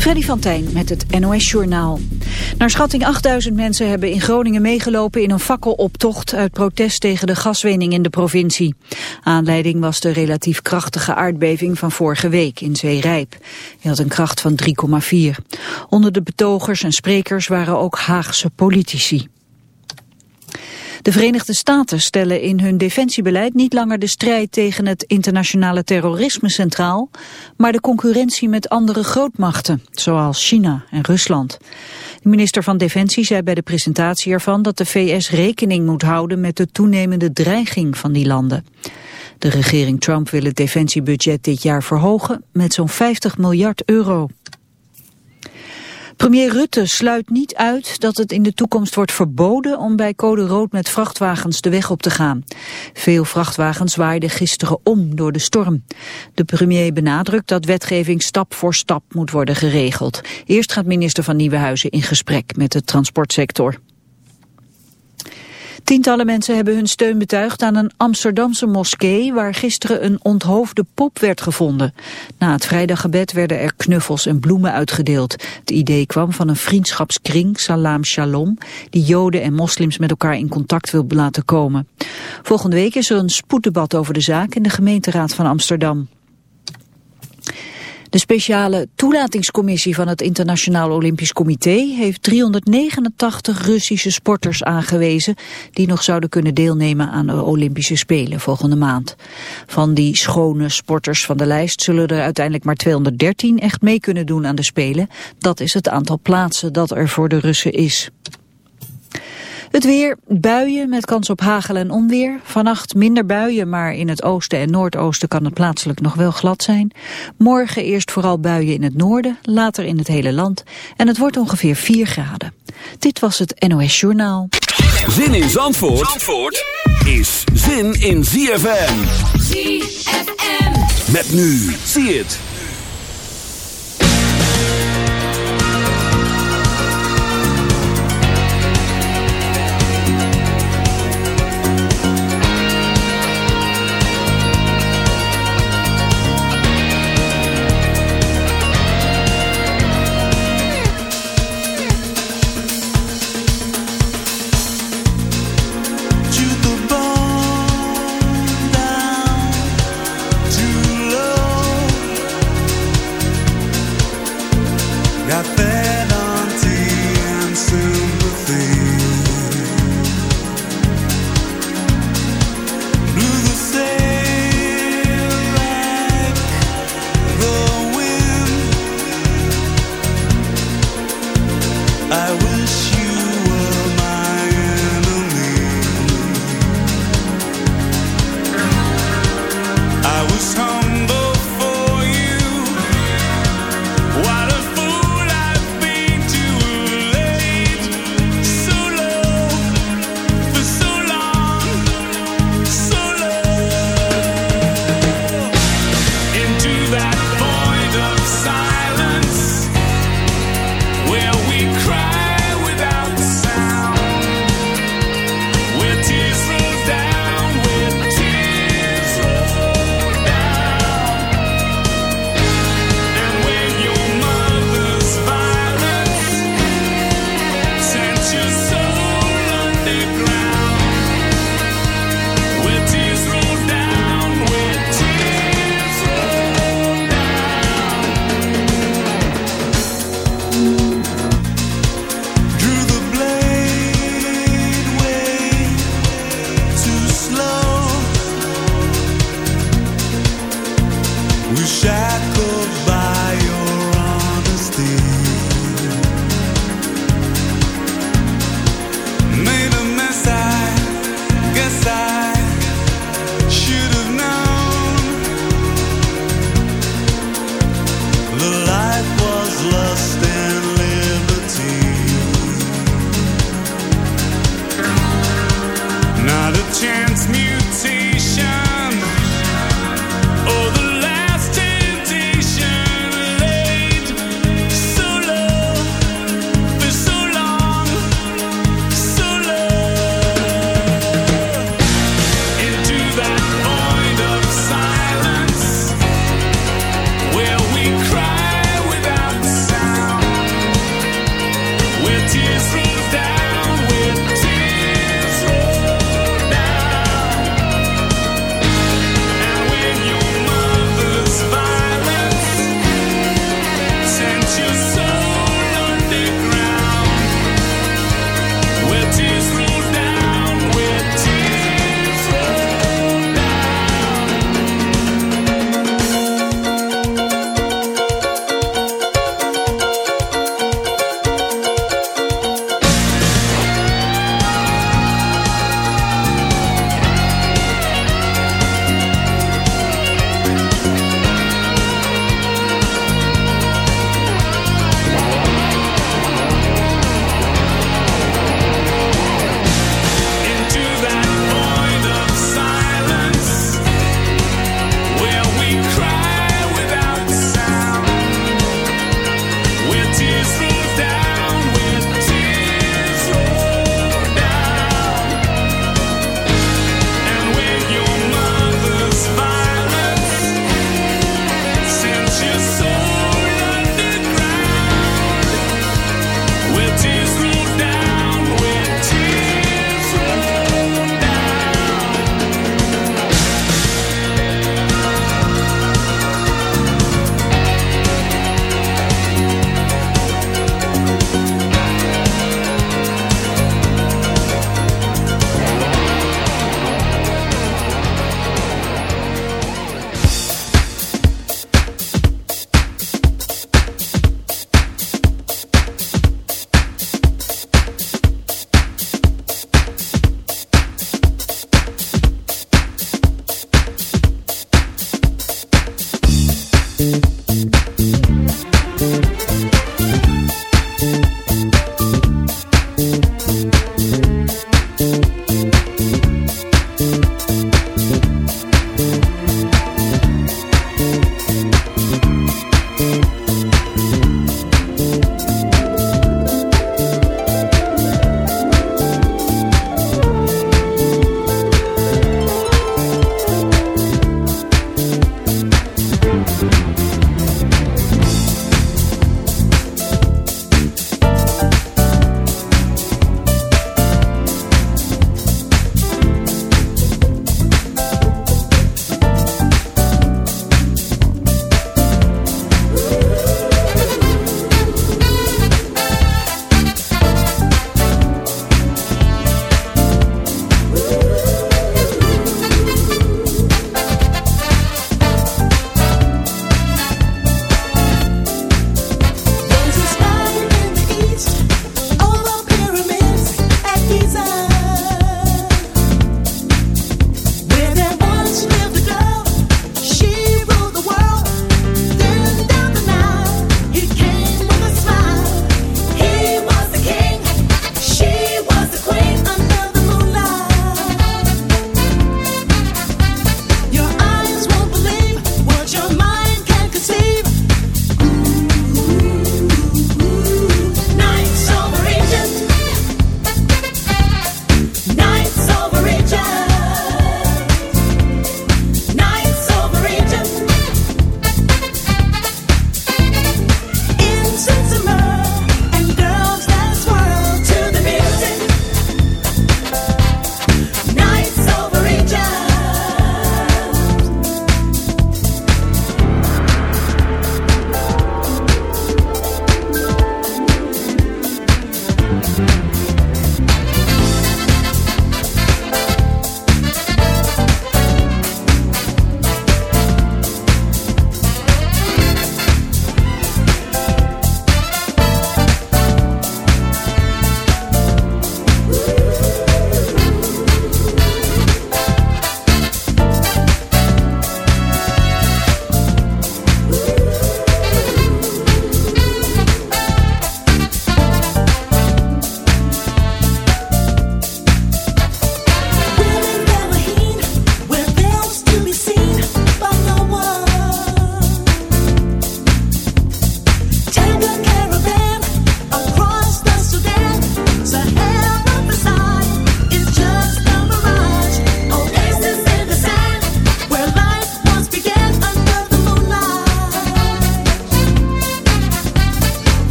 Freddy van Tijn met het NOS-journaal. Naar schatting 8000 mensen hebben in Groningen meegelopen in een fakkeloptocht uit protest tegen de gaswinning in de provincie. Aanleiding was de relatief krachtige aardbeving van vorige week in Zeerijp. Die had een kracht van 3,4. Onder de betogers en sprekers waren ook Haagse politici. De Verenigde Staten stellen in hun defensiebeleid niet langer de strijd tegen het internationale terrorisme centraal, maar de concurrentie met andere grootmachten, zoals China en Rusland. De minister van Defensie zei bij de presentatie ervan dat de VS rekening moet houden met de toenemende dreiging van die landen. De regering Trump wil het defensiebudget dit jaar verhogen met zo'n 50 miljard euro. Premier Rutte sluit niet uit dat het in de toekomst wordt verboden om bij code rood met vrachtwagens de weg op te gaan. Veel vrachtwagens waaiden gisteren om door de storm. De premier benadrukt dat wetgeving stap voor stap moet worden geregeld. Eerst gaat minister van Nieuwenhuizen in gesprek met de transportsector. Tientallen mensen hebben hun steun betuigd aan een Amsterdamse moskee waar gisteren een onthoofde pop werd gevonden. Na het vrijdaggebed werden er knuffels en bloemen uitgedeeld. Het idee kwam van een vriendschapskring, Salam Shalom, die joden en moslims met elkaar in contact wil laten komen. Volgende week is er een spoeddebat over de zaak in de gemeenteraad van Amsterdam. De speciale toelatingscommissie van het Internationaal Olympisch Comité heeft 389 Russische sporters aangewezen die nog zouden kunnen deelnemen aan de Olympische Spelen volgende maand. Van die schone sporters van de lijst zullen er uiteindelijk maar 213 echt mee kunnen doen aan de Spelen. Dat is het aantal plaatsen dat er voor de Russen is. Het weer, buien met kans op hagel en onweer. Vannacht minder buien, maar in het oosten en noordoosten kan het plaatselijk nog wel glad zijn. Morgen eerst vooral buien in het noorden, later in het hele land. En het wordt ongeveer 4 graden. Dit was het NOS Journaal. Zin in Zandvoort, Zandvoort is zin in ZFM. ZFM. Met nu, zie het.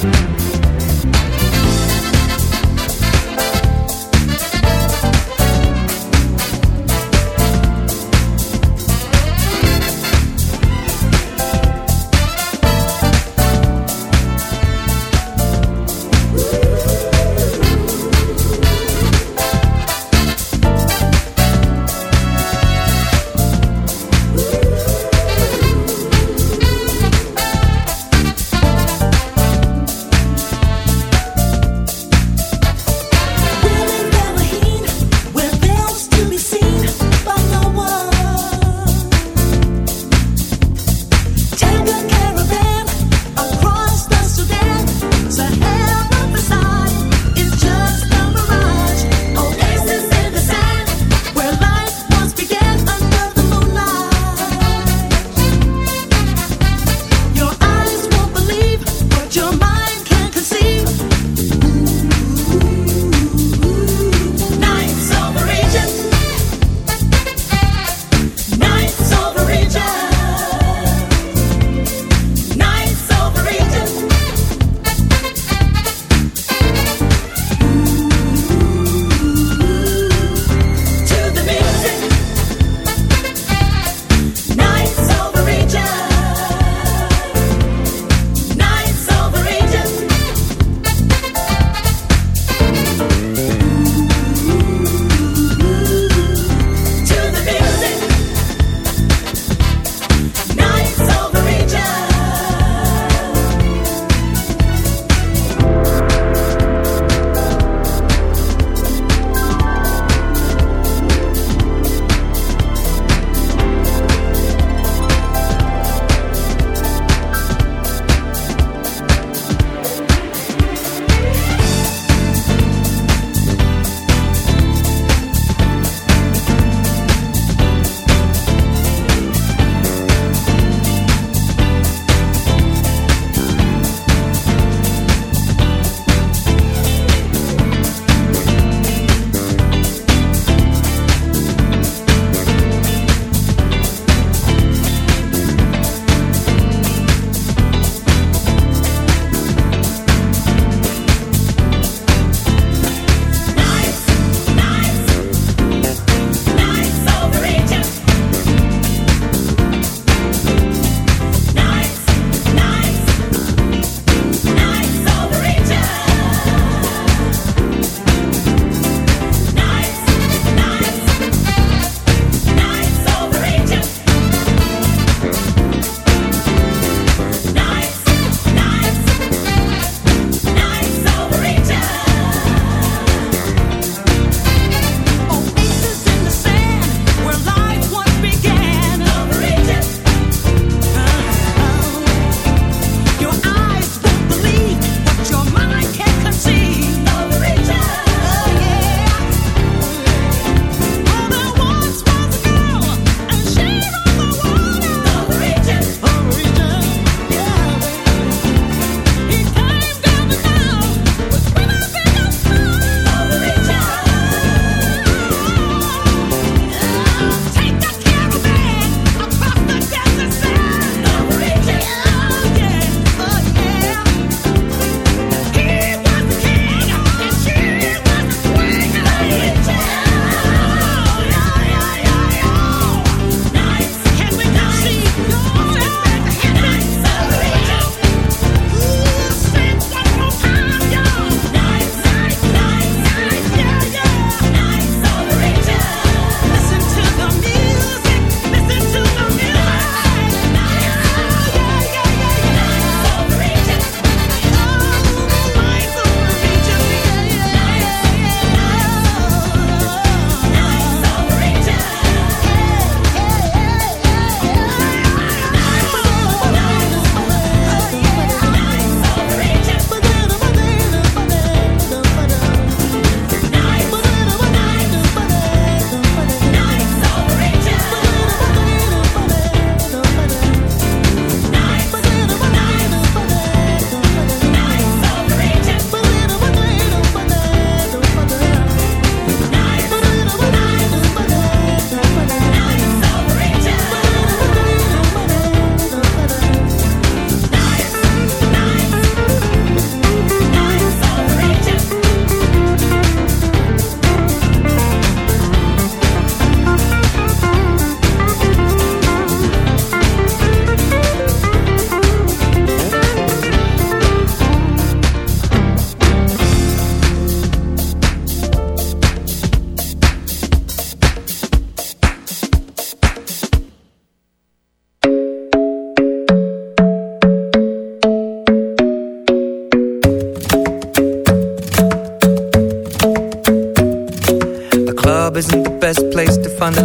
Thank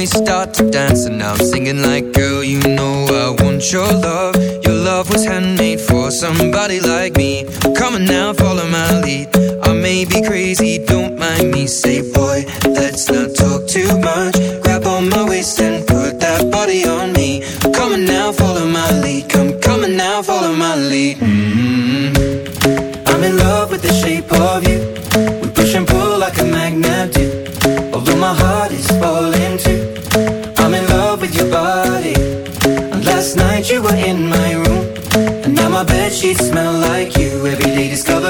we start to dance. And now I'm singing like, girl, you know I want your love. Your love was handmade for somebody like me. Come on now, follow my lead. I may be crazy, don't mind me. Say, boy, let's not talk too much. Grab on my waist and night you were in my room. And now my bed sheets smell like you. Every day discovering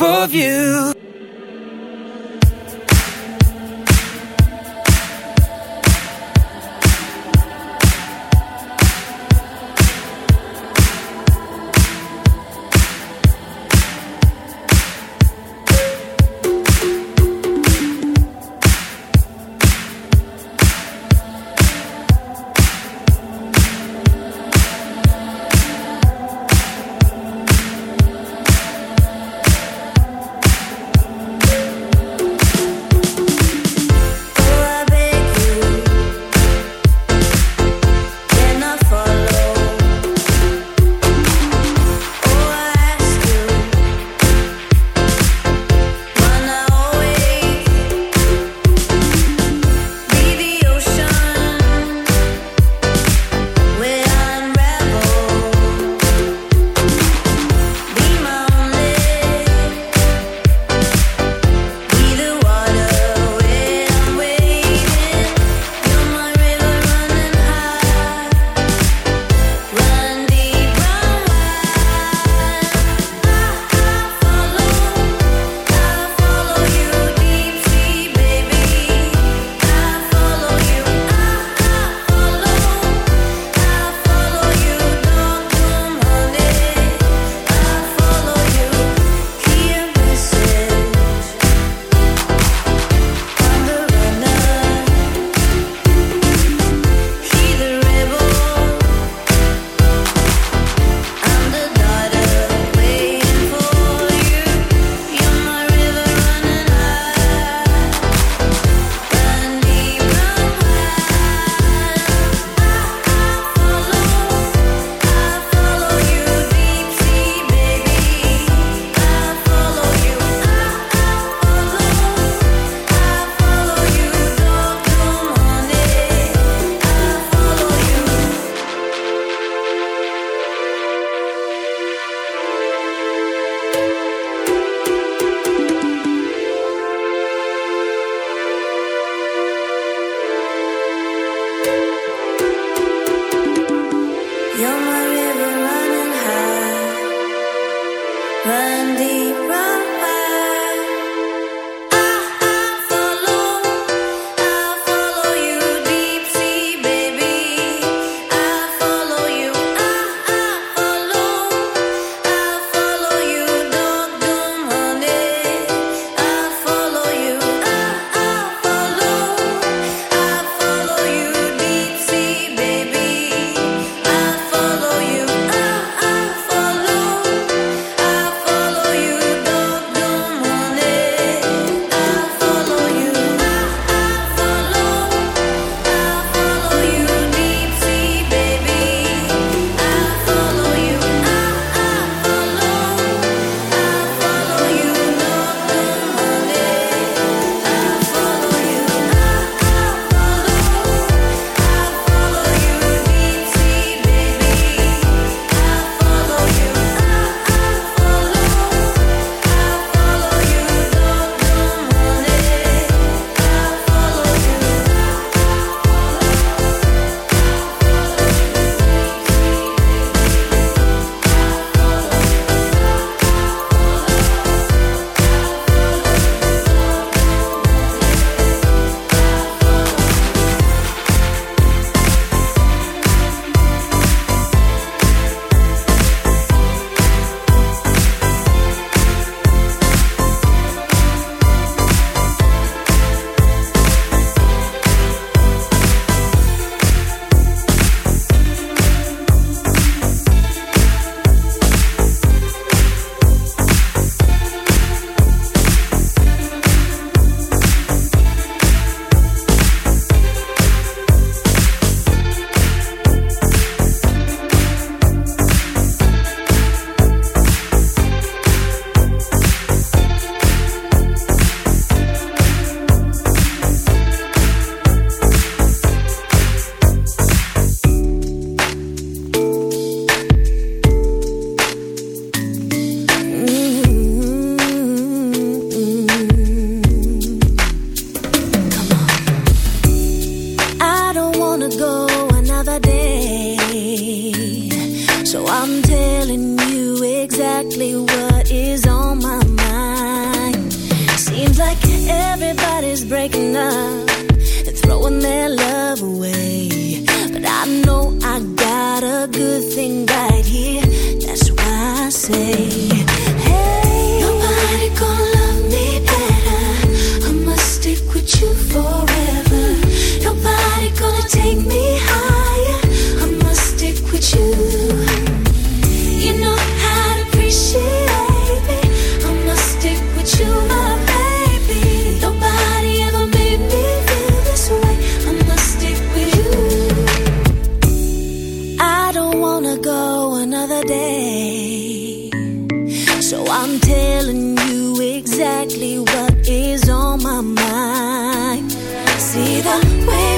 Of you. exactly what is on my mind. See the way.